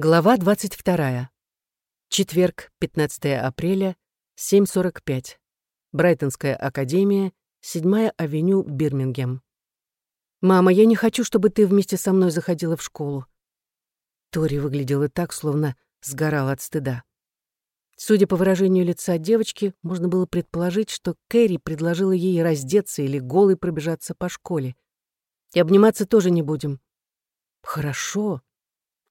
Глава 22. Четверг, 15 апреля, 7.45. Брайтонская академия, 7-я авеню, Бирмингем. «Мама, я не хочу, чтобы ты вместе со мной заходила в школу». Тори выглядела так, словно сгорала от стыда. Судя по выражению лица девочки, можно было предположить, что Кэрри предложила ей раздеться или голой пробежаться по школе. И обниматься тоже не будем. «Хорошо»,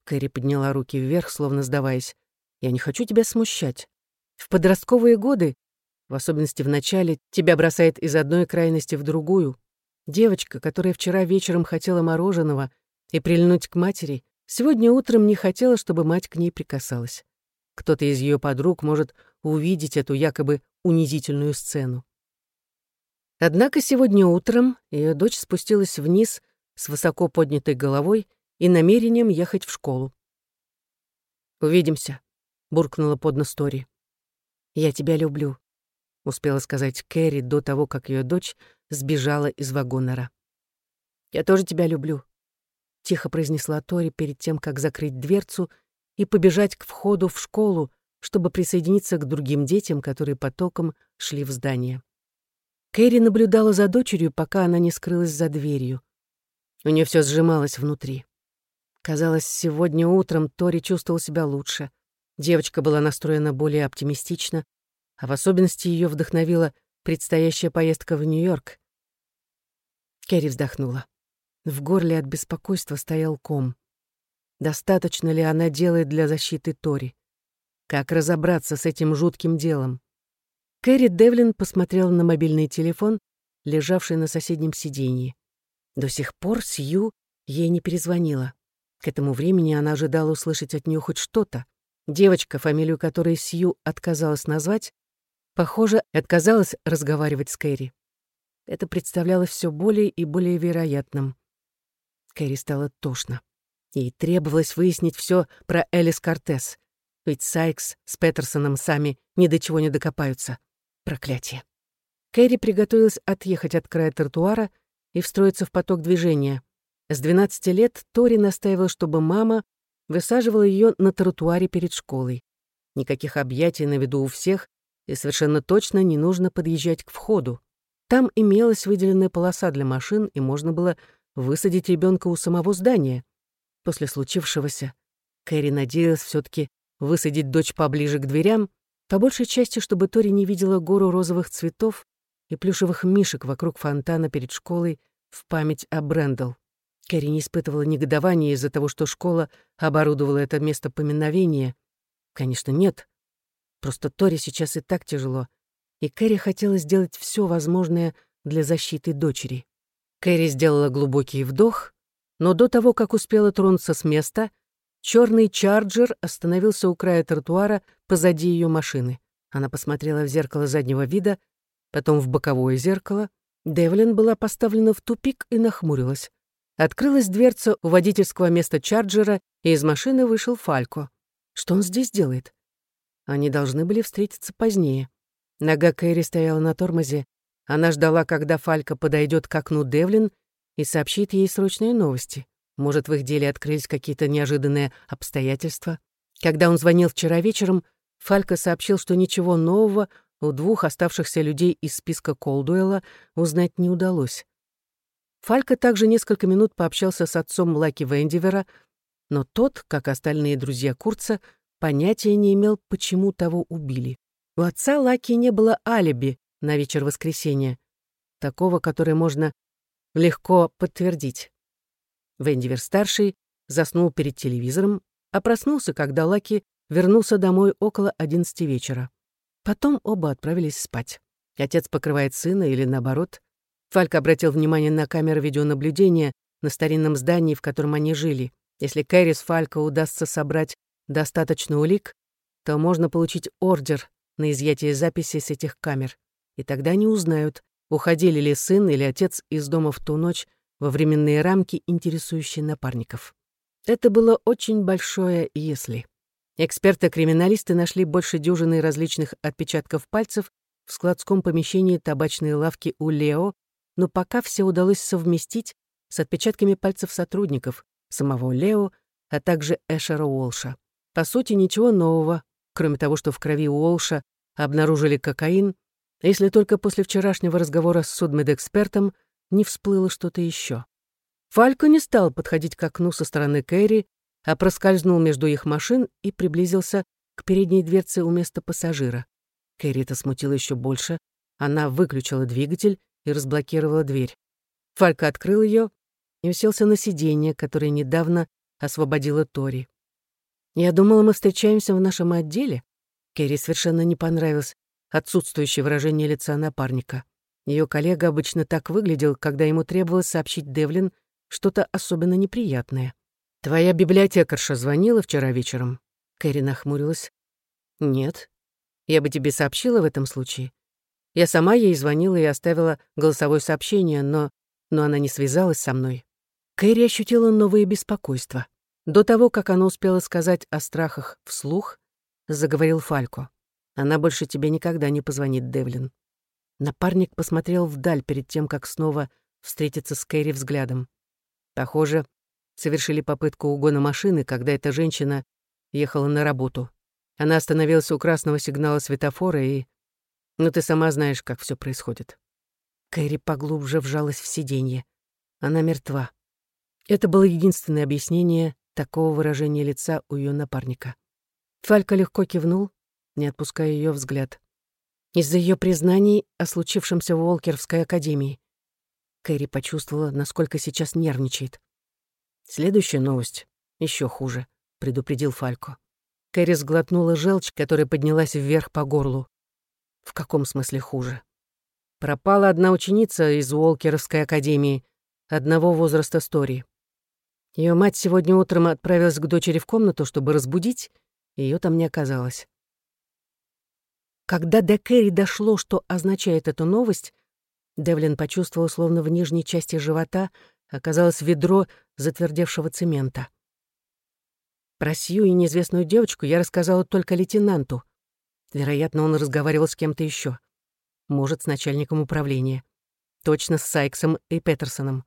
Кэрри подняла руки вверх, словно сдаваясь. «Я не хочу тебя смущать. В подростковые годы, в особенности в начале, тебя бросает из одной крайности в другую. Девочка, которая вчера вечером хотела мороженого и прильнуть к матери, сегодня утром не хотела, чтобы мать к ней прикасалась. Кто-то из ее подруг может увидеть эту якобы унизительную сцену. Однако сегодня утром ее дочь спустилась вниз с высоко поднятой головой и намерением ехать в школу. «Увидимся», — буркнула под нос Тори. «Я тебя люблю», — успела сказать Кэрри до того, как ее дочь сбежала из вагонера. «Я тоже тебя люблю», — тихо произнесла Тори перед тем, как закрыть дверцу и побежать к входу в школу, чтобы присоединиться к другим детям, которые потоком шли в здание. Кэрри наблюдала за дочерью, пока она не скрылась за дверью. У нее все сжималось внутри. Казалось, сегодня утром Тори чувствовал себя лучше. Девочка была настроена более оптимистично, а в особенности ее вдохновила предстоящая поездка в Нью-Йорк. Керри вздохнула. В горле от беспокойства стоял ком. Достаточно ли она делает для защиты Тори? Как разобраться с этим жутким делом? Кэрри Девлин посмотрела на мобильный телефон, лежавший на соседнем сиденье. До сих пор Сью ей не перезвонила. К этому времени она ожидала услышать от нее хоть что-то. Девочка, фамилию которой Сью отказалась назвать, похоже, отказалась разговаривать с Кэрри. Это представлялось все более и более вероятным. Кэрри стало тошно. Ей требовалось выяснить все про Элис Кортес. Ведь Сайкс с Петерсоном сами ни до чего не докопаются. Проклятие. Кэрри приготовилась отъехать от края тротуара и встроиться в поток движения. С 12 лет Тори настаивала, чтобы мама высаживала ее на тротуаре перед школой. Никаких объятий на виду у всех, и совершенно точно не нужно подъезжать к входу. Там имелась выделенная полоса для машин, и можно было высадить ребенка у самого здания. После случившегося Кэрри надеялась все таки высадить дочь поближе к дверям, по большей части, чтобы Тори не видела гору розовых цветов и плюшевых мишек вокруг фонтана перед школой в память о Брэндл. Кэрри не испытывала негодования из-за того, что школа оборудовала это место поминовения. Конечно, нет. Просто Тори сейчас и так тяжело. И Кэрри хотела сделать все возможное для защиты дочери. Кэрри сделала глубокий вдох, но до того, как успела тронуться с места, черный чарджер остановился у края тротуара позади ее машины. Она посмотрела в зеркало заднего вида, потом в боковое зеркало. Девлин была поставлена в тупик и нахмурилась. Открылась дверца у водительского места Чарджера, и из машины вышел Фалько. Что он здесь делает? Они должны были встретиться позднее. Нога Кэрри стояла на тормозе. Она ждала, когда Фалько подойдет к окну Девлин и сообщит ей срочные новости. Может, в их деле открылись какие-то неожиданные обстоятельства. Когда он звонил вчера вечером, Фалько сообщил, что ничего нового у двух оставшихся людей из списка Колдуэлла узнать не удалось. Фалька также несколько минут пообщался с отцом Лаки Вендивера, но тот, как остальные друзья Курца, понятия не имел, почему того убили. У отца Лаки не было алиби на вечер воскресенья, такого, которое можно легко подтвердить. Вендивер-старший заснул перед телевизором, а проснулся, когда Лаки вернулся домой около одиннадцати вечера. Потом оба отправились спать. Отец покрывает сына или наоборот. Фальк обратил внимание на камеры видеонаблюдения на старинном здании, в котором они жили. Если Кэрри с Фалько удастся собрать достаточно улик, то можно получить ордер на изъятие записей с этих камер. И тогда они узнают, уходили ли сын или отец из дома в ту ночь во временные рамки, интересующие напарников. Это было очень большое «если». Эксперты-криминалисты нашли больше дюжины различных отпечатков пальцев в складском помещении табачной лавки у Лео но пока все удалось совместить с отпечатками пальцев сотрудников, самого Лео, а также Эшера Уолша. По сути, ничего нового, кроме того, что в крови Уолша обнаружили кокаин, если только после вчерашнего разговора с судмедэкспертом не всплыло что-то еще. Фалько не стал подходить к окну со стороны Кэрри, а проскользнул между их машин и приблизился к передней дверце у места пассажира. Кэрри это смутило еще больше. Она выключила двигатель и разблокировала дверь. Фалька открыл ее и уселся на сиденье, которое недавно освободила Тори. «Я думала, мы встречаемся в нашем отделе». Керри совершенно не понравилось отсутствующее выражение лица напарника. Ее коллега обычно так выглядел, когда ему требовалось сообщить Девлин что-то особенно неприятное. «Твоя библиотекарша звонила вчера вечером?» Кэрри нахмурилась. «Нет. Я бы тебе сообщила в этом случае. Я сама ей звонила и оставила голосовое сообщение, но, но она не связалась со мной. Кэрри ощутила новые беспокойства. До того, как она успела сказать о страхах вслух, заговорил Фалько. «Она больше тебе никогда не позвонит, Девлин». Напарник посмотрел вдаль перед тем, как снова встретиться с Кэрри взглядом. Похоже, совершили попытку угона машины, когда эта женщина ехала на работу. Она остановилась у красного сигнала светофора и... Ну, ты сама знаешь, как все происходит. Кэрри поглубже вжалась в сиденье. Она мертва. Это было единственное объяснение такого выражения лица у ее напарника. Фалька легко кивнул, не отпуская ее взгляд. Из-за ее признаний о случившемся в Уолкеровской академии. Кэрри почувствовала, насколько сейчас нервничает. «Следующая новость еще хуже», — предупредил Фалько. Кэрри сглотнула желчь, которая поднялась вверх по горлу. «В каком смысле хуже?» Пропала одна ученица из Уолкеровской академии, одного возраста Стори. Ее мать сегодня утром отправилась к дочери в комнату, чтобы разбудить, ее там не оказалось. Когда до Кэрри дошло, что означает эту новость, Девлин почувствовал, словно в нижней части живота оказалось ведро затвердевшего цемента. Про Сью и неизвестную девочку я рассказала только лейтенанту. Вероятно, он разговаривал с кем-то еще. Может, с начальником управления. Точно с Сайксом и Петерсоном.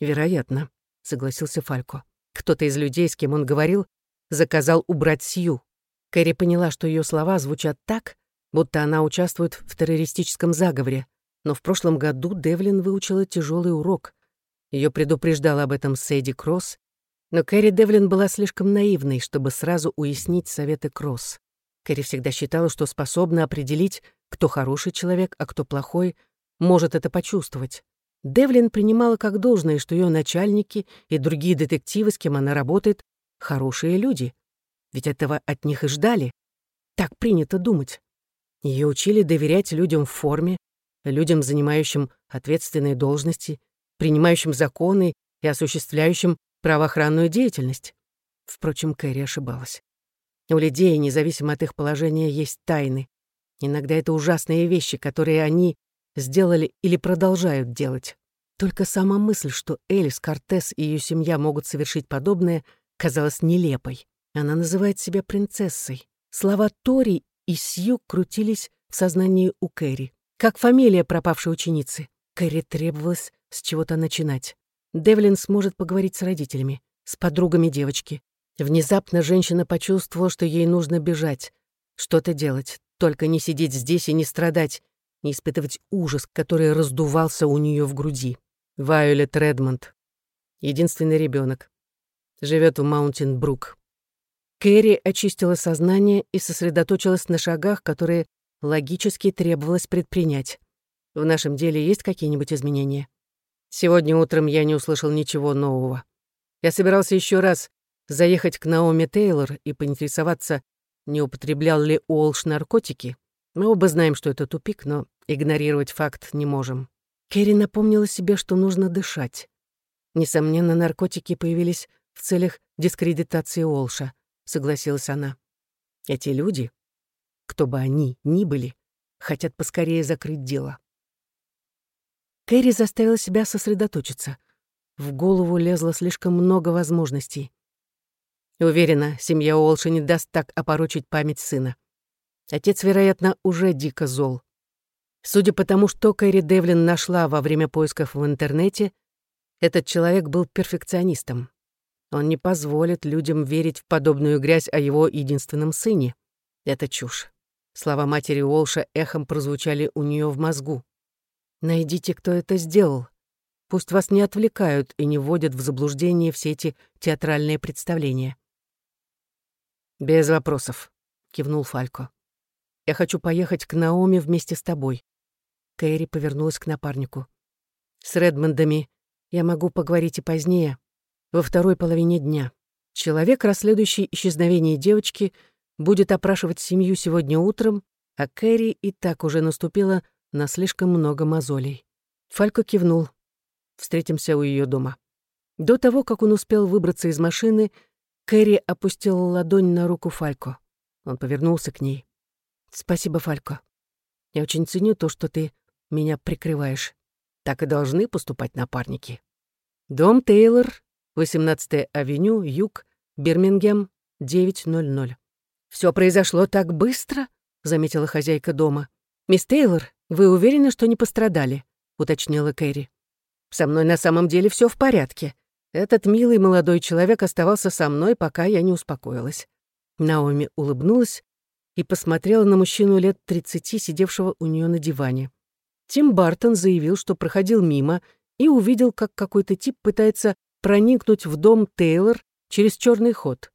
Вероятно согласился Фалько. Кто-то из людей, с кем он говорил, заказал убрать Сью. Кэрри поняла, что ее слова звучат так, будто она участвует в террористическом заговоре, но в прошлом году Девлин выучила тяжелый урок. Ее предупреждал об этом Сэдди Кросс, но Кэрри Девлин была слишком наивной, чтобы сразу уяснить советы Кросс. Кэрри всегда считала, что способна определить, кто хороший человек, а кто плохой, может это почувствовать. Девлин принимала как должное, что ее начальники и другие детективы, с кем она работает, хорошие люди. Ведь этого от них и ждали. Так принято думать. Ее учили доверять людям в форме, людям, занимающим ответственные должности, принимающим законы и осуществляющим правоохранную деятельность. Впрочем, Кэрри ошибалась. У людей, независимо от их положения, есть тайны. Иногда это ужасные вещи, которые они сделали или продолжают делать. Только сама мысль, что Элис, Кортес и ее семья могут совершить подобное, казалась нелепой. Она называет себя принцессой. Слова Тори и Сью крутились в сознании у Кэрри. Как фамилия пропавшей ученицы. Кэрри требовалось с чего-то начинать. Девлин сможет поговорить с родителями, с подругами девочки. Внезапно женщина почувствовала, что ей нужно бежать, что-то делать, только не сидеть здесь и не страдать, не испытывать ужас, который раздувался у нее в груди. Вайолет Редмонд. Единственный ребенок. Живет в Маунтин-Брук. Кэрри очистила сознание и сосредоточилась на шагах, которые логически требовалось предпринять. В нашем деле есть какие-нибудь изменения? Сегодня утром я не услышал ничего нового. Я собирался еще раз заехать к Наоми Тейлор и поинтересоваться, не употреблял ли Уолш наркотики. Мы оба знаем, что это тупик, но игнорировать факт не можем. Керри напомнила себе, что нужно дышать. Несомненно, наркотики появились в целях дискредитации Олша, согласилась она. Эти люди, кто бы они ни были, хотят поскорее закрыть дело. Кэрри заставила себя сосредоточиться. В голову лезло слишком много возможностей. Уверена, семья Олша не даст так опорочить память сына. Отец, вероятно, уже дико зол. Судя по тому, что Кэрри Девлин нашла во время поисков в интернете, этот человек был перфекционистом. Он не позволит людям верить в подобную грязь о его единственном сыне. Это чушь. Слова матери Уолша эхом прозвучали у нее в мозгу. «Найдите, кто это сделал. Пусть вас не отвлекают и не вводят в заблуждение все эти театральные представления». «Без вопросов», — кивнул Фалько. «Я хочу поехать к Наоми вместе с тобой». Кэрри повернулась к напарнику. «С Редмондами я могу поговорить и позднее, во второй половине дня. Человек, расследующий исчезновение девочки, будет опрашивать семью сегодня утром, а Кэрри и так уже наступила на слишком много мозолей. Фалько кивнул. Встретимся у ее дома. До того, как он успел выбраться из машины, Кэрри опустила ладонь на руку Фалько. Он повернулся к ней. «Спасибо, Фалько. Я очень ценю то, что ты меня прикрываешь. Так и должны поступать напарники. Дом Тейлор, 18-я авеню, юг, Бирмингем, 900. Все произошло так быстро», — заметила хозяйка дома. «Мисс Тейлор, вы уверены, что не пострадали?» — уточнила Кэрри. «Со мной на самом деле все в порядке. Этот милый молодой человек оставался со мной, пока я не успокоилась». Наоми улыбнулась и посмотрела на мужчину лет тридцати, сидевшего у нее на диване. Тим Бартон заявил, что проходил мимо и увидел, как какой-то тип пытается проникнуть в дом Тейлор через черный ход.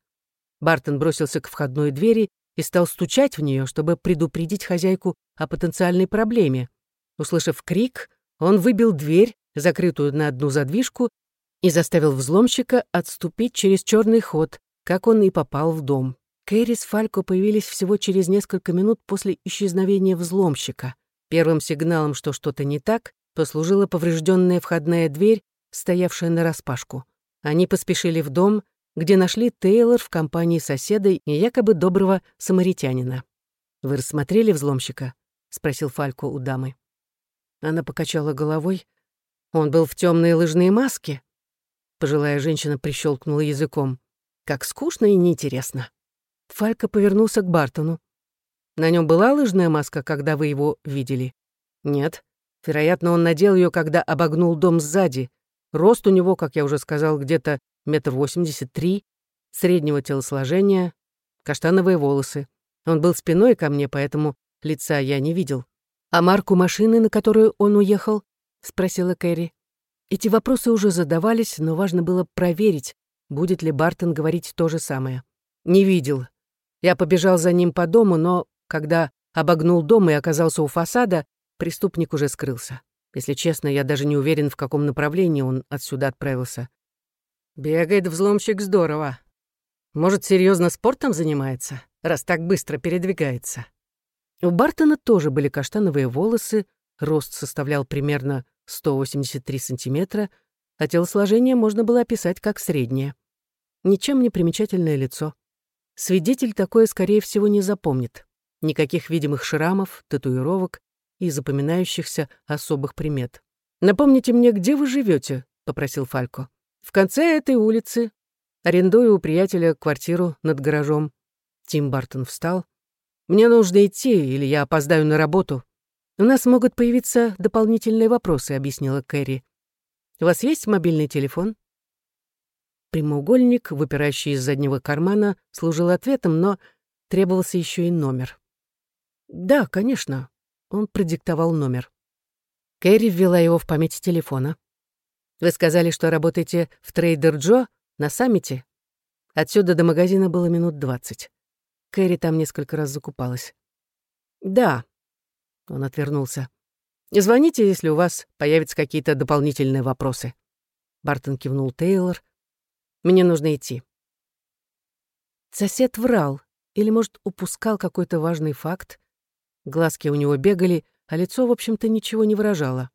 Бартон бросился к входной двери и стал стучать в нее, чтобы предупредить хозяйку о потенциальной проблеме. Услышав крик, он выбил дверь, закрытую на одну задвижку, и заставил взломщика отступить через черный ход, как он и попал в дом. Кэрри с Фалько появились всего через несколько минут после исчезновения взломщика. Первым сигналом, что что-то не так, послужила поврежденная входная дверь, стоявшая нараспашку. Они поспешили в дом, где нашли Тейлор в компании соседа и якобы доброго самаритянина. «Вы рассмотрели взломщика?» — спросил Фалько у дамы. Она покачала головой. «Он был в темной лыжной маске». Пожилая женщина прищелкнула языком. «Как скучно и неинтересно». Фалько повернулся к Бартону. «На нем была лыжная маска, когда вы его видели?» «Нет. Вероятно, он надел ее, когда обогнул дом сзади. Рост у него, как я уже сказал, где-то метр восемьдесят три, среднего телосложения, каштановые волосы. Он был спиной ко мне, поэтому лица я не видел. «А марку машины, на которую он уехал?» — спросила Кэрри. Эти вопросы уже задавались, но важно было проверить, будет ли Бартон говорить то же самое. «Не видел. Я побежал за ним по дому, но когда обогнул дом и оказался у фасада, преступник уже скрылся. Если честно, я даже не уверен, в каком направлении он отсюда отправился. Бегает взломщик здорово. Может, серьезно спортом занимается, раз так быстро передвигается. У Бартона тоже были каштановые волосы, рост составлял примерно 183 сантиметра, а телосложение можно было описать как среднее. Ничем не примечательное лицо. Свидетель такое, скорее всего, не запомнит. Никаких видимых шрамов, татуировок и запоминающихся особых примет. «Напомните мне, где вы живете? попросил Фалько. В конце этой улицы. Арендую у приятеля квартиру над гаражом. Тим Бартон встал. Мне нужно идти, или я опоздаю на работу. У нас могут появиться дополнительные вопросы, объяснила Кэрри. У вас есть мобильный телефон? Прямоугольник, выпирающий из заднего кармана, служил ответом, но требовался еще и номер. «Да, конечно». Он продиктовал номер. Кэрри ввела его в память телефона. Вы сказали, что работаете в Трейдер Джо на саммите? Отсюда до магазина было минут двадцать. Кэрри там несколько раз закупалась. Да. Он отвернулся. Звоните, если у вас появятся какие-то дополнительные вопросы. Бартон кивнул Тейлор. Мне нужно идти. Сосед врал или, может, упускал какой-то важный факт. Глазки у него бегали, а лицо, в общем-то, ничего не выражало.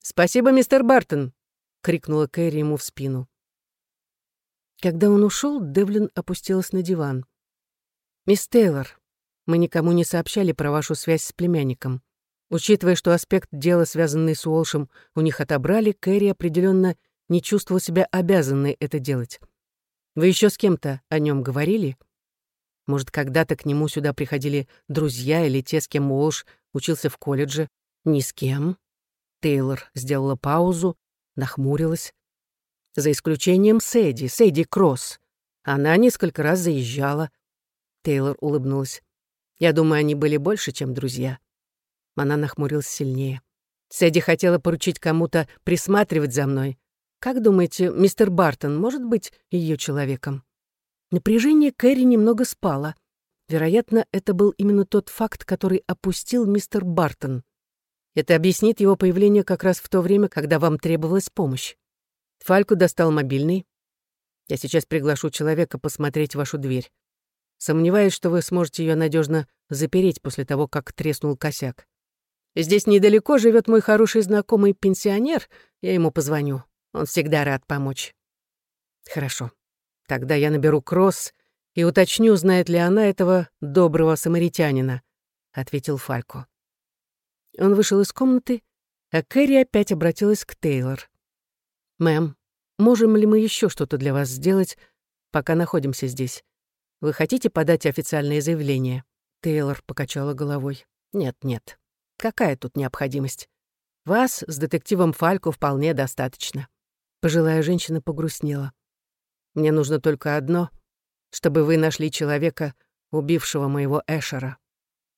«Спасибо, мистер Бартон», — крикнула Кэрри ему в спину. Когда он ушел, Девлин опустилась на диван. «Мисс Тейлор, мы никому не сообщали про вашу связь с племянником. Учитывая, что аспект дела, связанный с Уолшем, у них отобрали, Кэрри определенно не чувствовал себя обязанной это делать. Вы еще с кем-то о нем говорили? Может, когда-то к нему сюда приходили друзья или те, с кем Уолш учился в колледже? Ни с кем. Тейлор сделала паузу, нахмурилась. За исключением Сэдди, Сэдди Кросс. Она несколько раз заезжала. Тейлор улыбнулась. Я думаю, они были больше, чем друзья. Она нахмурилась сильнее. Сэдди хотела поручить кому-то присматривать за мной. Как думаете, мистер Бартон может быть ее человеком? Напряжение Кэрри немного спало. Вероятно, это был именно тот факт, который опустил мистер Бартон. Это объяснит его появление как раз в то время, когда вам требовалась помощь. Фальку достал мобильный. Я сейчас приглашу человека посмотреть вашу дверь. Сомневаюсь, что вы сможете ее надежно запереть после того, как треснул косяк. Здесь недалеко живет мой хороший знакомый пенсионер. Я ему позвоню. Он всегда рад помочь. Хорошо. Тогда я наберу Кросс и уточню, знает ли она этого доброго самаритянина, ответил Фалько. Он вышел из комнаты, а Кэрри опять обратилась к Тейлор. «Мэм, можем ли мы еще что-то для вас сделать, пока находимся здесь? Вы хотите подать официальное заявление?» Тейлор покачала головой. «Нет, нет. Какая тут необходимость? Вас с детективом Фалько вполне достаточно». Пожилая женщина погрустнела. «Мне нужно только одно, чтобы вы нашли человека, убившего моего Эшера».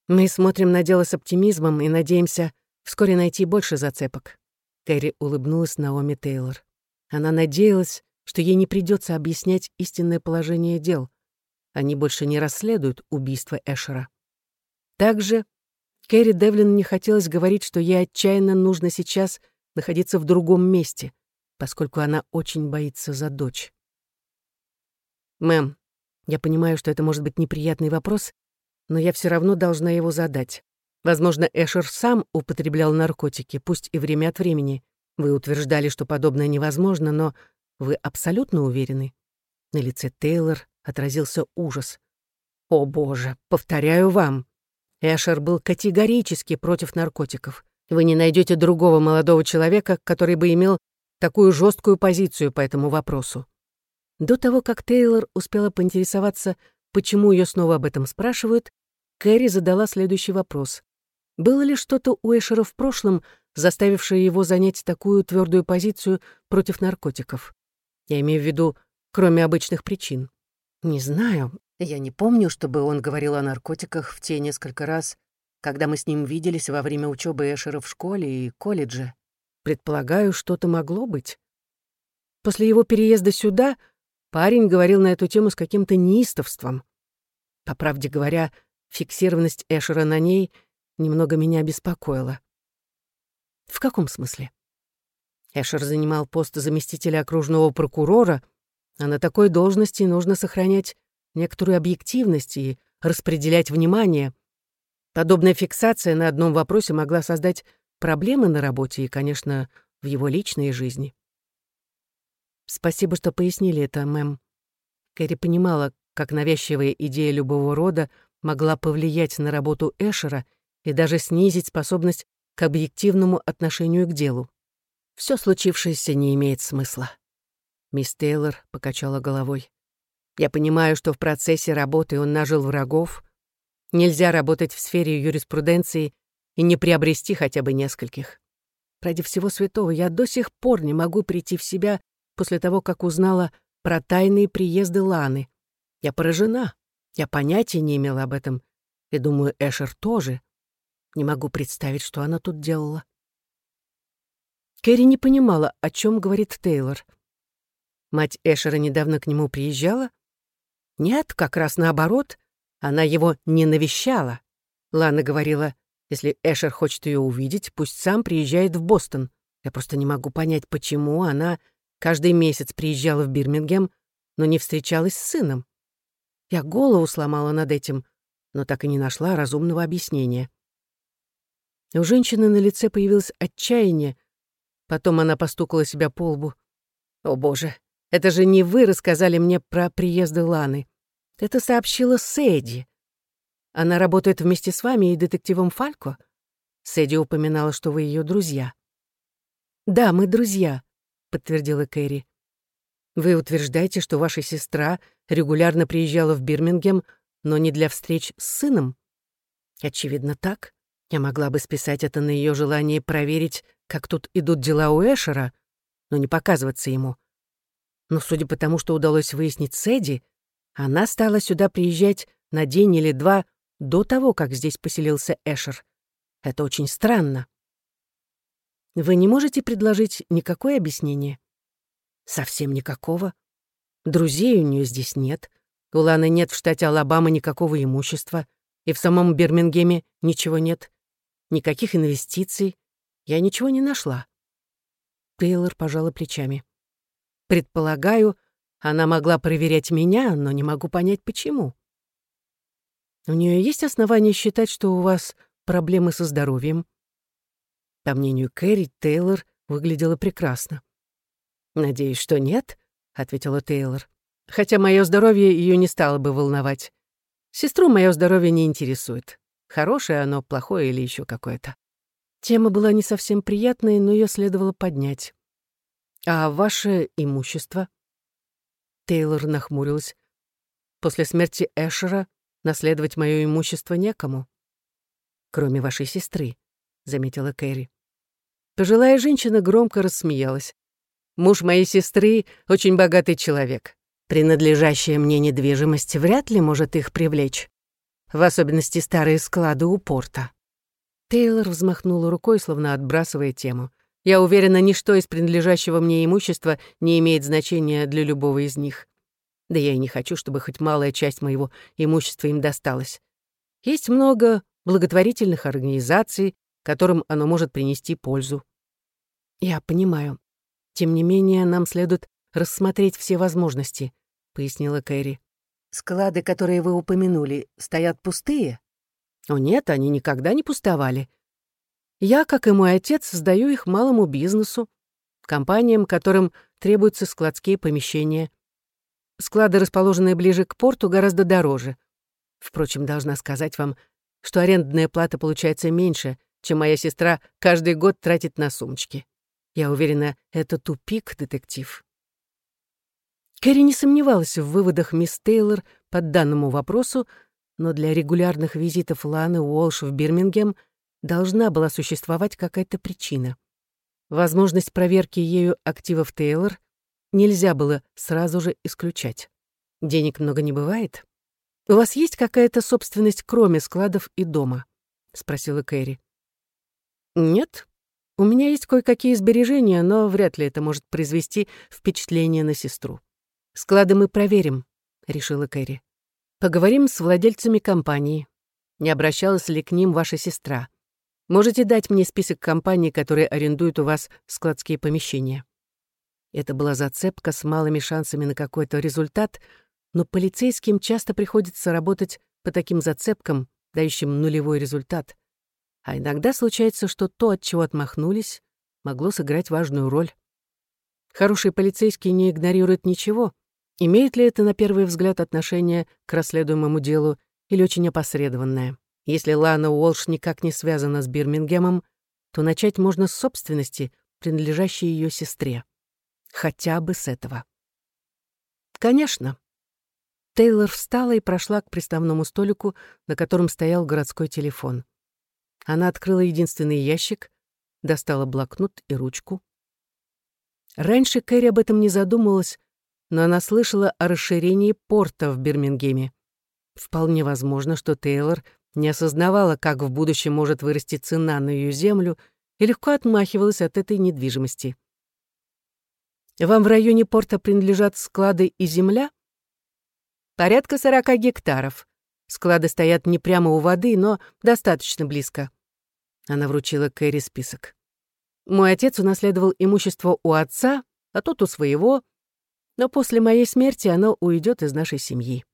Мы смотрим на дело с оптимизмом и надеемся вскоре найти больше зацепок. Кэрри улыбнулась Наоми Тейлор. Она надеялась, что ей не придется объяснять истинное положение дел. Они больше не расследуют убийство Эшера. Также Кэрри Девлин не хотелось говорить, что ей отчаянно нужно сейчас находиться в другом месте, поскольку она очень боится за дочь. «Мэм, я понимаю, что это может быть неприятный вопрос, но я все равно должна его задать. Возможно, Эшер сам употреблял наркотики, пусть и время от времени. Вы утверждали, что подобное невозможно, но вы абсолютно уверены?» На лице Тейлор отразился ужас. «О, Боже, повторяю вам, Эшер был категорически против наркотиков. Вы не найдете другого молодого человека, который бы имел такую жесткую позицию по этому вопросу». До того, как Тейлор успела поинтересоваться, почему ее снова об этом спрашивают, Кэрри задала следующий вопрос. Было ли что-то у Эшера в прошлом, заставившее его занять такую твердую позицию против наркотиков? Я имею в виду, кроме обычных причин. Не знаю. Я не помню, чтобы он говорил о наркотиках в те несколько раз, когда мы с ним виделись во время учебы Эшера в школе и колледже. Предполагаю, что-то могло быть. После его переезда сюда Парень говорил на эту тему с каким-то неистовством. По правде говоря, фиксированность Эшера на ней немного меня беспокоила. В каком смысле? Эшер занимал пост заместителя окружного прокурора, а на такой должности нужно сохранять некоторую объективность и распределять внимание. Подобная фиксация на одном вопросе могла создать проблемы на работе и, конечно, в его личной жизни. Спасибо, что пояснили это, мэм. Кэрри понимала, как навязчивая идея любого рода могла повлиять на работу Эшера и даже снизить способность к объективному отношению к делу. Все случившееся не имеет смысла. Мисс Тейлор покачала головой. Я понимаю, что в процессе работы он нажил врагов. Нельзя работать в сфере юриспруденции и не приобрести хотя бы нескольких. Ради всего святого я до сих пор не могу прийти в себя после того, как узнала про тайные приезды Ланы. Я поражена. Я понятия не имела об этом. И думаю, Эшер тоже. Не могу представить, что она тут делала. Кэрри не понимала, о чем говорит Тейлор. Мать Эшера недавно к нему приезжала? Нет, как раз наоборот. Она его не навещала. Лана говорила, если Эшер хочет ее увидеть, пусть сам приезжает в Бостон. Я просто не могу понять, почему она Каждый месяц приезжала в Бирмингем, но не встречалась с сыном. Я голову сломала над этим, но так и не нашла разумного объяснения. У женщины на лице появилось отчаяние. Потом она постукала себя по лбу. «О, боже, это же не вы рассказали мне про приезды Ланы. Это сообщила Сэдди. Она работает вместе с вами и детективом Фалько?» Сэдди упоминала, что вы ее друзья. «Да, мы друзья», подтвердила Кэрри. «Вы утверждаете, что ваша сестра регулярно приезжала в Бирмингем, но не для встреч с сыном?» «Очевидно, так. Я могла бы списать это на ее желание проверить, как тут идут дела у Эшера, но не показываться ему. Но судя по тому, что удалось выяснить с она стала сюда приезжать на день или два до того, как здесь поселился Эшер. Это очень странно. Вы не можете предложить никакое объяснение? Совсем никакого. Друзей у нее здесь нет. У Ланы нет в штате Алабама никакого имущества. И в самом Бирмингеме ничего нет. Никаких инвестиций. Я ничего не нашла. Тейлор пожала плечами. Предполагаю, она могла проверять меня, но не могу понять, почему. У нее есть основания считать, что у вас проблемы со здоровьем? По мнению Кэрри, Тейлор выглядела прекрасно. «Надеюсь, что нет», — ответила Тейлор. «Хотя мое здоровье ее не стало бы волновать. Сестру мое здоровье не интересует. Хорошее оно, плохое или еще какое-то». Тема была не совсем приятной, но ее следовало поднять. «А ваше имущество?» Тейлор нахмурилась. «После смерти Эшера наследовать мое имущество некому. Кроме вашей сестры», — заметила Кэрри. Пожилая женщина громко рассмеялась. «Муж моей сестры — очень богатый человек. Принадлежащая мне недвижимость вряд ли может их привлечь. В особенности старые склады у порта». Тейлор взмахнула рукой, словно отбрасывая тему. «Я уверена, ничто из принадлежащего мне имущества не имеет значения для любого из них. Да я и не хочу, чтобы хоть малая часть моего имущества им досталась. Есть много благотворительных организаций, которым оно может принести пользу. Я понимаю. Тем не менее, нам следует рассмотреть все возможности, пояснила Кэрри. Склады, которые вы упомянули, стоят пустые? О нет, они никогда не пустовали. Я, как и мой отец, сдаю их малому бизнесу, компаниям, которым требуются складские помещения. Склады, расположенные ближе к порту, гораздо дороже. Впрочем, должна сказать вам, что арендная плата получается меньше, чем моя сестра каждый год тратит на сумочки. Я уверена, это тупик, детектив. Кэрри не сомневалась в выводах мисс Тейлор по данному вопросу, но для регулярных визитов Ланы Уолш в Бирмингем должна была существовать какая-то причина. Возможность проверки ею активов Тейлор нельзя было сразу же исключать. Денег много не бывает? У вас есть какая-то собственность, кроме складов и дома? спросила Кэрри. Нет. У меня есть кое-какие сбережения, но вряд ли это может произвести впечатление на сестру. Склады мы проверим, решила Кэрри. Поговорим с владельцами компании. Не обращалась ли к ним ваша сестра? Можете дать мне список компаний, которые арендуют у вас складские помещения. Это была зацепка с малыми шансами на какой-то результат, но полицейским часто приходится работать по таким зацепкам, дающим нулевой результат. А иногда случается, что то, от чего отмахнулись, могло сыграть важную роль. Хороший полицейский не игнорирует ничего. Имеет ли это на первый взгляд отношение к расследуемому делу или очень опосредованное? Если Лана Уолш никак не связана с Бирмингемом, то начать можно с собственности, принадлежащей ее сестре. Хотя бы с этого. Конечно. Тейлор встала и прошла к приставному столику, на котором стоял городской телефон. Она открыла единственный ящик, достала блокнот и ручку. Раньше Кэрри об этом не задумывалась, но она слышала о расширении порта в Бирмингеме. Вполне возможно, что Тейлор не осознавала, как в будущем может вырасти цена на ее землю, и легко отмахивалась от этой недвижимости. Вам в районе порта принадлежат склады и земля? Порядка сорока гектаров. Склады стоят не прямо у воды, но достаточно близко. Она вручила Кэрри список. Мой отец унаследовал имущество у отца, а тот у своего, но после моей смерти оно уйдет из нашей семьи.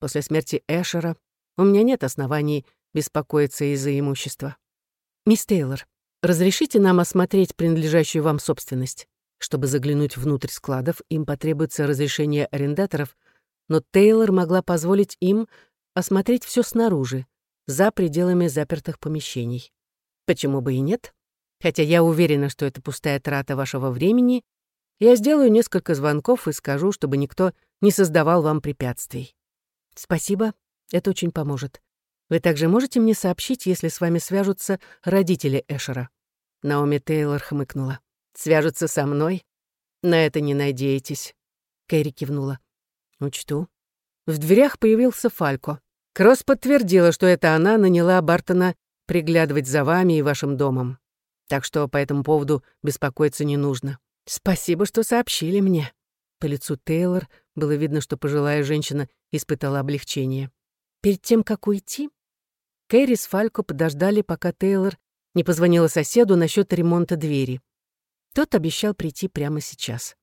После смерти Эшера у меня нет оснований беспокоиться из-за имущества. Мисс Тейлор, разрешите нам осмотреть принадлежащую вам собственность? Чтобы заглянуть внутрь складов, им потребуется разрешение арендаторов, но Тейлор могла позволить им осмотреть все снаружи, за пределами запертых помещений. Почему бы и нет? Хотя я уверена, что это пустая трата вашего времени, я сделаю несколько звонков и скажу, чтобы никто не создавал вам препятствий. Спасибо, это очень поможет. Вы также можете мне сообщить, если с вами свяжутся родители Эшера?» Наоми Тейлор хмыкнула свяжутся со мной? На это не надейтесь. Кэрри кивнула. «Учту». В дверях появился Фалько. Кросс подтвердила, что это она наняла Бартона приглядывать за вами и вашим домом. Так что по этому поводу беспокоиться не нужно. Спасибо, что сообщили мне. По лицу Тейлор было видно, что пожилая женщина испытала облегчение. Перед тем, как уйти, Кэрри с Фалько подождали, пока Тейлор не позвонила соседу насчет ремонта двери. Тот обещал прийти прямо сейчас.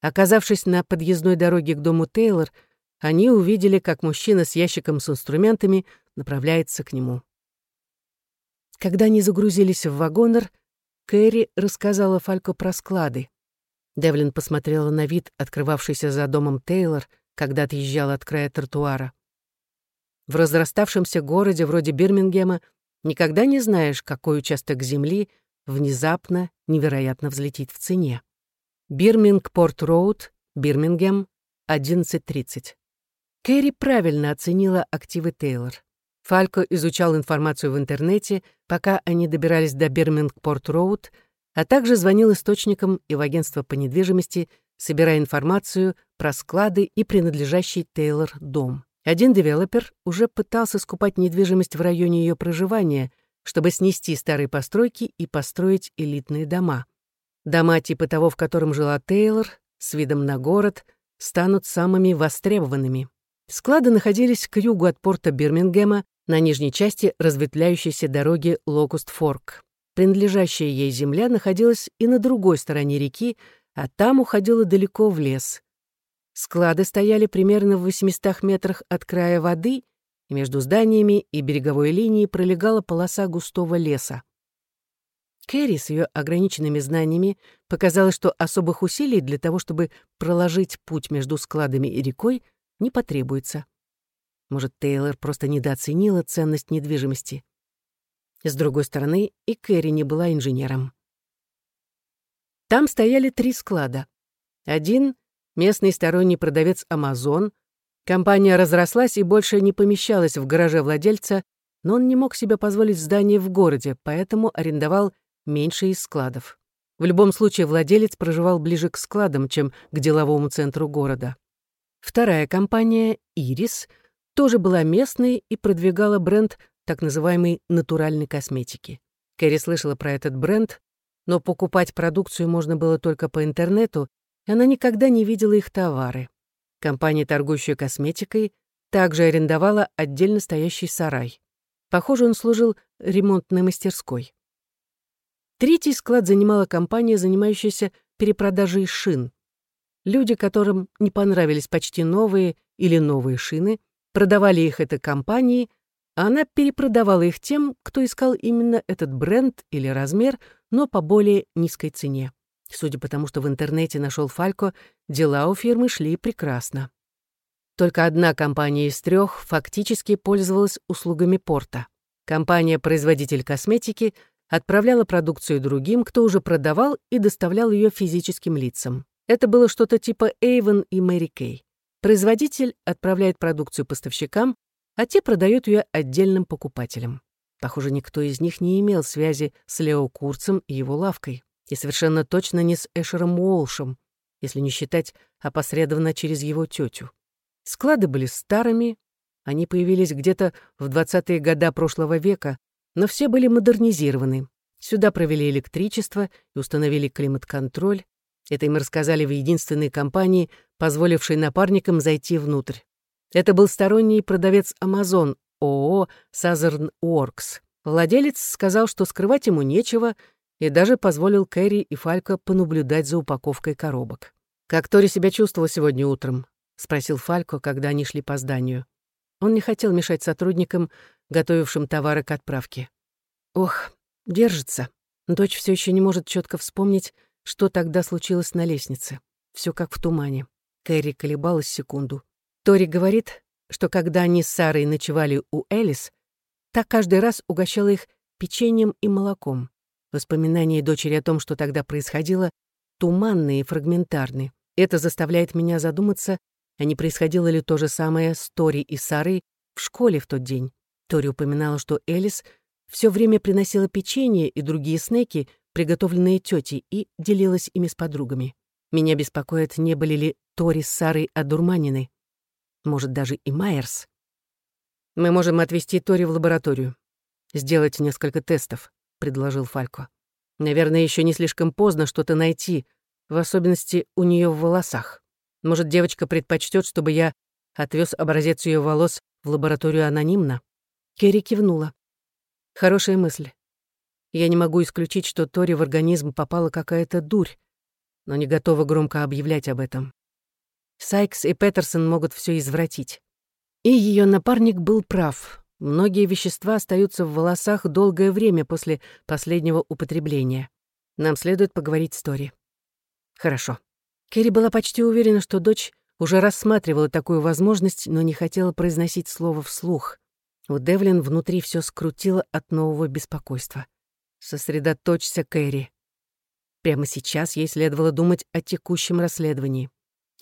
Оказавшись на подъездной дороге к дому Тейлор, они увидели, как мужчина с ящиком с инструментами направляется к нему. Когда они загрузились в вагонер, Кэрри рассказала Фалько про склады. Девлин посмотрела на вид, открывавшийся за домом Тейлор, когда отъезжала от края тротуара. В разраставшемся городе вроде Бирмингема никогда не знаешь, какой участок земли внезапно невероятно взлетит в цене. Бирмингпорт-роуд, Бирмингем, 11.30. Кэрри правильно оценила активы Тейлор. Фалько изучал информацию в интернете, пока они добирались до Бирмингпорт-роуд, а также звонил источникам и в агентство по недвижимости, собирая информацию про склады и принадлежащий Тейлор дом. Один девелопер уже пытался скупать недвижимость в районе ее проживания, чтобы снести старые постройки и построить элитные дома. Дома типа того, в котором жила Тейлор, с видом на город, станут самыми востребованными. Склады находились к югу от порта Бирмингема на нижней части разветвляющейся дороги Локуст-Форк. Принадлежащая ей земля находилась и на другой стороне реки, а там уходила далеко в лес. Склады стояли примерно в 800 метрах от края воды, и между зданиями и береговой линией пролегала полоса густого леса. Кэрри с ее ограниченными знаниями показала, что особых усилий для того, чтобы проложить путь между складами и рекой, не потребуется. Может, Тейлор просто недооценила ценность недвижимости. С другой стороны, и Кэрри не была инженером. Там стояли три склада. Один — местный сторонний продавец Amazon. Компания разрослась и больше не помещалась в гараже владельца, но он не мог себе позволить здание в городе, поэтому арендовал меньше из складов. В любом случае, владелец проживал ближе к складам, чем к деловому центру города. Вторая компания, «Ирис», тоже была местной и продвигала бренд так называемой натуральной косметики. Кэрри слышала про этот бренд, но покупать продукцию можно было только по интернету, она никогда не видела их товары. Компания, торгующая косметикой, также арендовала отдельно стоящий сарай. Похоже, он служил ремонтной мастерской. Третий склад занимала компания, занимающаяся перепродажей шин. Люди, которым не понравились почти новые или новые шины, продавали их этой компании, а она перепродавала их тем, кто искал именно этот бренд или размер, но по более низкой цене. Судя по тому, что в интернете нашел Фалько, дела у фирмы шли прекрасно. Только одна компания из трех фактически пользовалась услугами порта. Компания-производитель косметики отправляла продукцию другим, кто уже продавал и доставлял ее физическим лицам. Это было что-то типа Avon и Mary Kay. Производитель отправляет продукцию поставщикам, а те продают ее отдельным покупателям. Похоже, никто из них не имел связи с Лео Курцем и его лавкой, и совершенно точно не с Эшером Уолшем, если не считать опосредованно через его тетю. Склады были старыми, они появились где-то в 20-е годы прошлого века, но все были модернизированы. Сюда провели электричество и установили климат-контроль, это им рассказали в единственной компании, позволившей напарникам зайти внутрь. Это был сторонний продавец Amazon, ООО Southern Works. Владелец сказал, что скрывать ему нечего, и даже позволил Кэрри и Фалько понаблюдать за упаковкой коробок. «Как Тори себя чувствовала сегодня утром?» — спросил Фалько, когда они шли по зданию. Он не хотел мешать сотрудникам, готовившим товары к отправке. «Ох, держится. Дочь все еще не может четко вспомнить, что тогда случилось на лестнице. Все как в тумане. Кэрри колебалась секунду. Тори говорит, что когда они с Сарой ночевали у Элис, так каждый раз угощала их печеньем и молоком. Воспоминания дочери о том, что тогда происходило, туманные и фрагментарны. Это заставляет меня задуматься, а не происходило ли то же самое с Тори и Сарой в школе в тот день. Тори упоминала, что Элис все время приносила печенье и другие снеки, приготовленные тетей, и делилась ими с подругами. Меня беспокоит, не были ли Тори с Сарой одурманены. Может, даже и Майерс. Мы можем отвезти Тори в лабораторию. Сделать несколько тестов, предложил Фалько. Наверное, еще не слишком поздно что-то найти, в особенности у нее в волосах. Может, девочка предпочтет, чтобы я отвез образец ее волос в лабораторию анонимно? Керри кивнула. Хорошая мысль. Я не могу исключить, что Тори в организм попала какая-то дурь, но не готова громко объявлять об этом. Сайкс и Петерсон могут все извратить. И ее напарник был прав. Многие вещества остаются в волосах долгое время после последнего употребления. Нам следует поговорить с Тори. Хорошо. Керри была почти уверена, что дочь уже рассматривала такую возможность, но не хотела произносить слово вслух. У Девлин внутри все скрутило от нового беспокойства. Сосредоточься, Кэрри. Прямо сейчас ей следовало думать о текущем расследовании.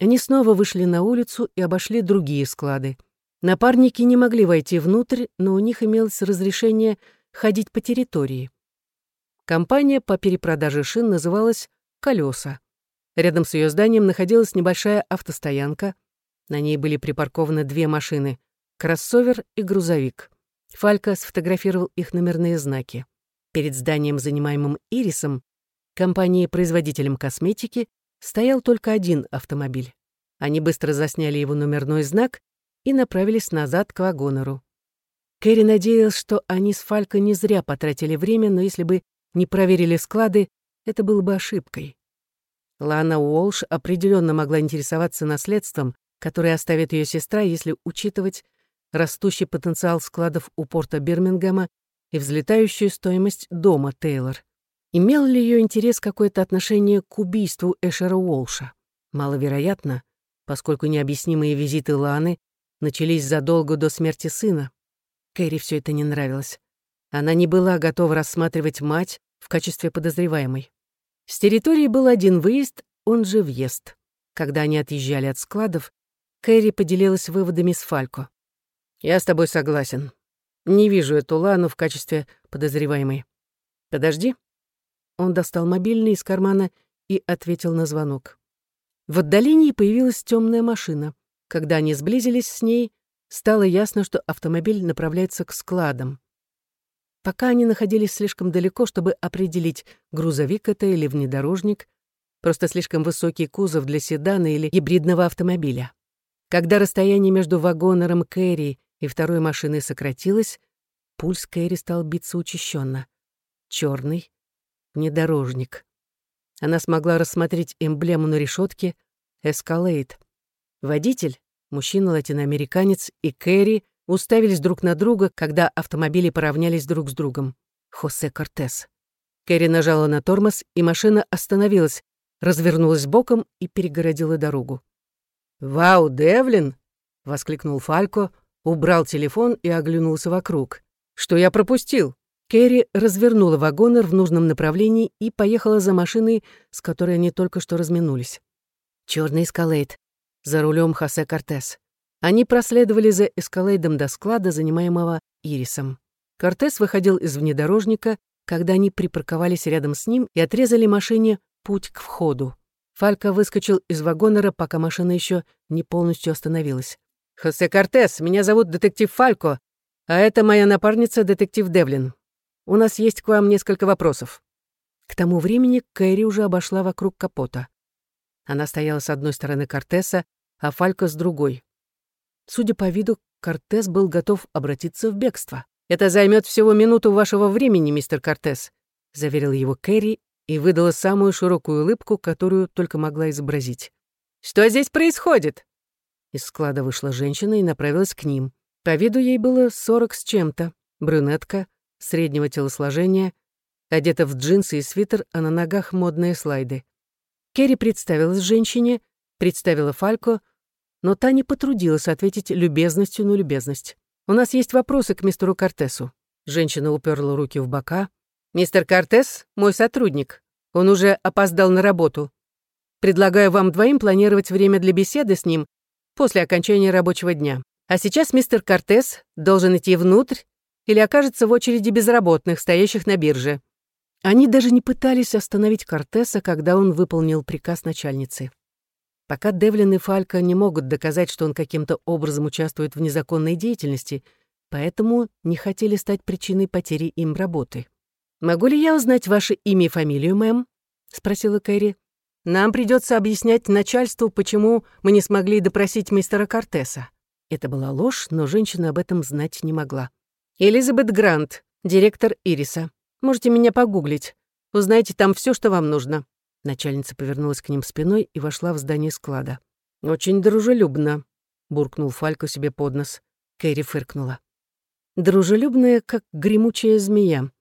Они снова вышли на улицу и обошли другие склады. Напарники не могли войти внутрь, но у них имелось разрешение ходить по территории. Компания по перепродаже шин называлась «Колеса». Рядом с ее зданием находилась небольшая автостоянка. На ней были припаркованы две машины — кроссовер и грузовик. Фалька сфотографировал их номерные знаки. Перед зданием, занимаемым «Ирисом», компанией-производителем косметики, стоял только один автомобиль. Они быстро засняли его номерной знак и направились назад к вагонеру. Кэрри надеялась, что они с Фалько не зря потратили время, но если бы не проверили склады, это было бы ошибкой. Лана Уолш определенно могла интересоваться наследством, которое оставит ее сестра, если учитывать растущий потенциал складов у порта Бирмингема и взлетающую стоимость дома Тейлор. Имел ли ее интерес какое-то отношение к убийству Эшера Уолша? Маловероятно, поскольку необъяснимые визиты Ланы начались задолго до смерти сына. Кэрри все это не нравилось. Она не была готова рассматривать мать в качестве подозреваемой. С территории был один выезд, он же въезд. Когда они отъезжали от складов, Кэрри поделилась выводами с Фалько. «Я с тобой согласен. Не вижу эту Лану в качестве подозреваемой. Подожди, он достал мобильный из кармана и ответил на звонок. В отдалении появилась темная машина. Когда они сблизились с ней, стало ясно, что автомобиль направляется к складам. Пока они находились слишком далеко, чтобы определить, грузовик это или внедорожник, просто слишком высокий кузов для седана или гибридного автомобиля. Когда расстояние между вагонером Кэрри и второй машиной сократилось, пульс Кэрри стал биться учащенно. Черный, внедорожник. Она смогла рассмотреть эмблему на решетке «Эскалейд». Водитель, мужчина-латиноамериканец и Кэрри уставились друг на друга, когда автомобили поравнялись друг с другом. Хосе Кортес. Кэрри нажала на тормоз, и машина остановилась, развернулась боком и перегородила дорогу. «Вау, Девлин!» — воскликнул Фалько, убрал телефон и оглянулся вокруг. «Что я пропустил?» Кэрри развернула вагонер в нужном направлении и поехала за машиной, с которой они только что разминулись. Черный эскалейд. За рулем Хосе Кортес. Они проследовали за эскалейдом до склада, занимаемого Ирисом. Кортес выходил из внедорожника, когда они припарковались рядом с ним и отрезали машине путь к входу. Фалька выскочил из вагонера, пока машина еще не полностью остановилась. «Хосе Кортес, меня зовут детектив Фалько, а это моя напарница, детектив Девлин. У нас есть к вам несколько вопросов». К тому времени Кэрри уже обошла вокруг капота. Она стояла с одной стороны Кортеса, а Фалька с другой. Судя по виду, Кортес был готов обратиться в бегство. «Это займет всего минуту вашего времени, мистер Кортес», — заверил его Кэрри и выдала самую широкую улыбку, которую только могла изобразить. «Что здесь происходит?» Из склада вышла женщина и направилась к ним. По виду ей было сорок с чем-то. Брюнетка, среднего телосложения, одета в джинсы и свитер, а на ногах модные слайды. Керри представилась женщине, представила Фалько, но та не потрудилась ответить любезностью на любезность. «У нас есть вопросы к мистеру Кортесу». Женщина уперла руки в бока. «Мистер Кортес — мой сотрудник. Он уже опоздал на работу. Предлагаю вам двоим планировать время для беседы с ним после окончания рабочего дня. А сейчас мистер Кортес должен идти внутрь или окажется в очереди безработных, стоящих на бирже. Они даже не пытались остановить Кортеса, когда он выполнил приказ начальницы. Пока Девлин и Фалька не могут доказать, что он каким-то образом участвует в незаконной деятельности, поэтому не хотели стать причиной потери им работы. «Могу ли я узнать ваше имя и фамилию, мэм?» — спросила Кэрри. «Нам придется объяснять начальству, почему мы не смогли допросить мистера Кортеса». Это была ложь, но женщина об этом знать не могла. «Элизабет Грант, директор Ириса. Можете меня погуглить. Узнайте там все, что вам нужно». Начальница повернулась к ним спиной и вошла в здание склада. «Очень дружелюбно», — буркнул Фалько себе под нос. Кэрри фыркнула. «Дружелюбная, как гремучая змея.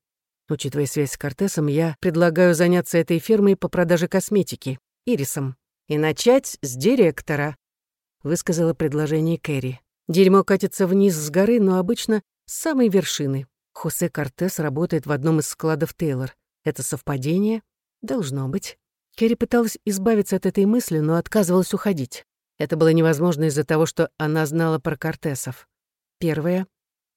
Учитывая связь с Кортесом, я предлагаю заняться этой фермой по продаже косметики, ирисом, и начать с директора», — высказала предложение Кэрри. «Дерьмо катится вниз с горы, но обычно с самой вершины. Хосе Кортес работает в одном из складов Тейлор. Это совпадение? Должно быть». Керри пыталась избавиться от этой мысли, но отказывалась уходить. Это было невозможно из-за того, что она знала про Кортесов. Первое.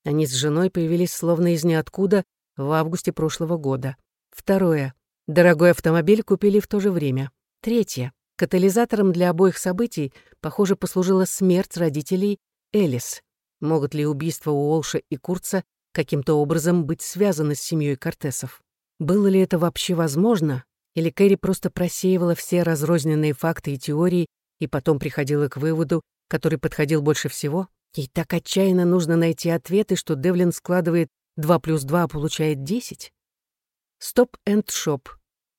Они с женой появились словно из ниоткуда в августе прошлого года. Второе. Дорогой автомобиль купили в то же время. Третье. Катализатором для обоих событий, похоже, послужила смерть родителей Элис. Могут ли убийства Уолша и Курца каким-то образом быть связаны с семьей Кортесов? Было ли это вообще возможно, или Кэрри просто просеивала все разрозненные факты и теории и потом приходила к выводу, который подходил больше всего? Ей так отчаянно нужно найти ответы, что Девлин складывает 2 плюс 2, а получает 10. Стоп энд шоп.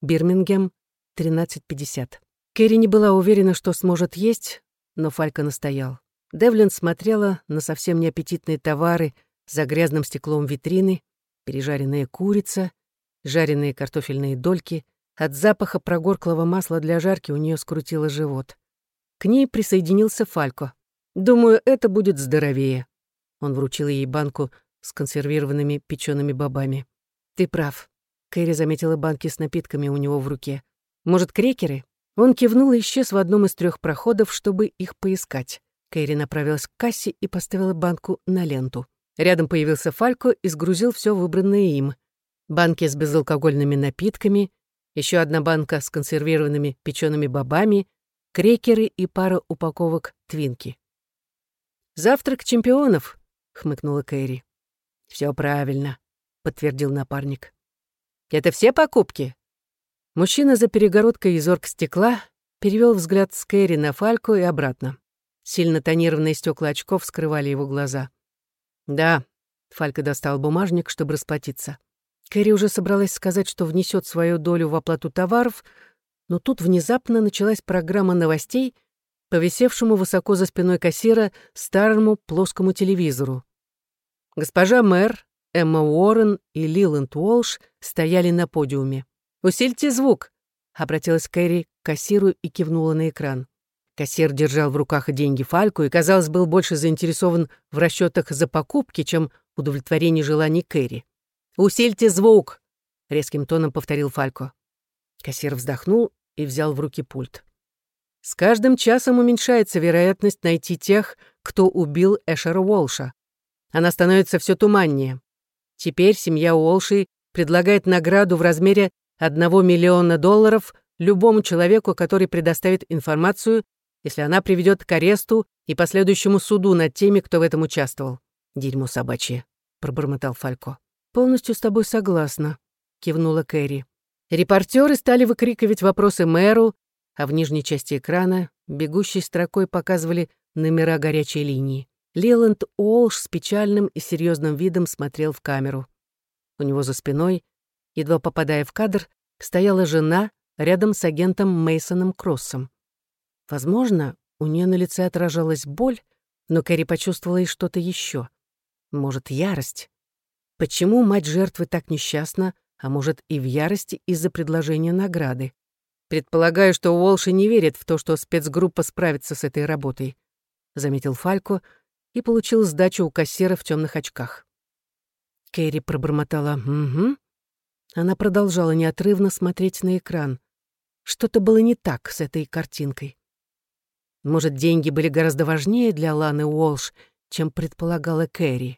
Бирмингем, 13.50. Кэрри не была уверена, что сможет есть, но Фалька настоял. Девлин смотрела на совсем неаппетитные товары за грязным стеклом витрины, пережаренная курица, жареные картофельные дольки — от запаха прогорклого масла для жарки у нее скрутило живот. К ней присоединился Фалько. «Думаю, это будет здоровее». Он вручил ей банку с консервированными печеными бобами. «Ты прав». Кэрри заметила банки с напитками у него в руке. «Может, крекеры?» Он кивнул и исчез в одном из трех проходов, чтобы их поискать. Кэрри направилась к кассе и поставила банку на ленту. Рядом появился Фалько и сгрузил все выбранное им. Банки с безалкогольными напитками, еще одна банка с консервированными печеными бобами, крекеры и пара упаковок твинки. «Завтрак чемпионов», — хмыкнула Кэрри. Все правильно», — подтвердил напарник. «Это все покупки?» Мужчина за перегородкой из оргстекла перевел взгляд с Кэрри на Фальку и обратно. Сильно тонированные стекла очков скрывали его глаза. «Да», — Фалька достал бумажник, чтобы расплатиться. Кэрри уже собралась сказать, что внесет свою долю в оплату товаров, но тут внезапно началась программа новостей, повисевшему высоко за спиной кассира старому плоскому телевизору. Госпожа мэр, Эмма Уоррен и Лиланд Уолш стояли на подиуме. «Усильте звук», — обратилась Кэрри к кассиру и кивнула на экран. Кассир держал в руках деньги Фальку и, казалось, был больше заинтересован в расчетах за покупки, чем удовлетворении желаний Кэрри. «Усильте звук!» — резким тоном повторил Фалько. Кассир вздохнул и взял в руки пульт. С каждым часом уменьшается вероятность найти тех, кто убил Эшера Уолша. Она становится все туманнее. Теперь семья Уолши предлагает награду в размере 1 миллиона долларов любому человеку, который предоставит информацию, если она приведет к аресту и последующему суду над теми, кто в этом участвовал. «Дерьмо собачье», — пробормотал Фалько. «Полностью с тобой согласна», — кивнула Кэрри. Репортеры стали выкрикивать вопросы мэру, а в нижней части экрана бегущей строкой показывали номера горячей линии. Лиланд Уолш с печальным и серьезным видом смотрел в камеру. У него за спиной, едва попадая в кадр, стояла жена рядом с агентом Мейсоном Кроссом. Возможно, у нее на лице отражалась боль, но Кэрри почувствовала и что-то еще. Может, ярость. Почему мать жертвы так несчастна, а может и в ярости из-за предложения награды? Предполагаю, что Уолши не верит в то, что спецгруппа справится с этой работой, заметил Фалько и получил сдачу у кассира в темных очках. Кэрри пробормотала «Угу». Она продолжала неотрывно смотреть на экран. Что-то было не так с этой картинкой. Может, деньги были гораздо важнее для Ланы Уолш, чем предполагала Кэрри.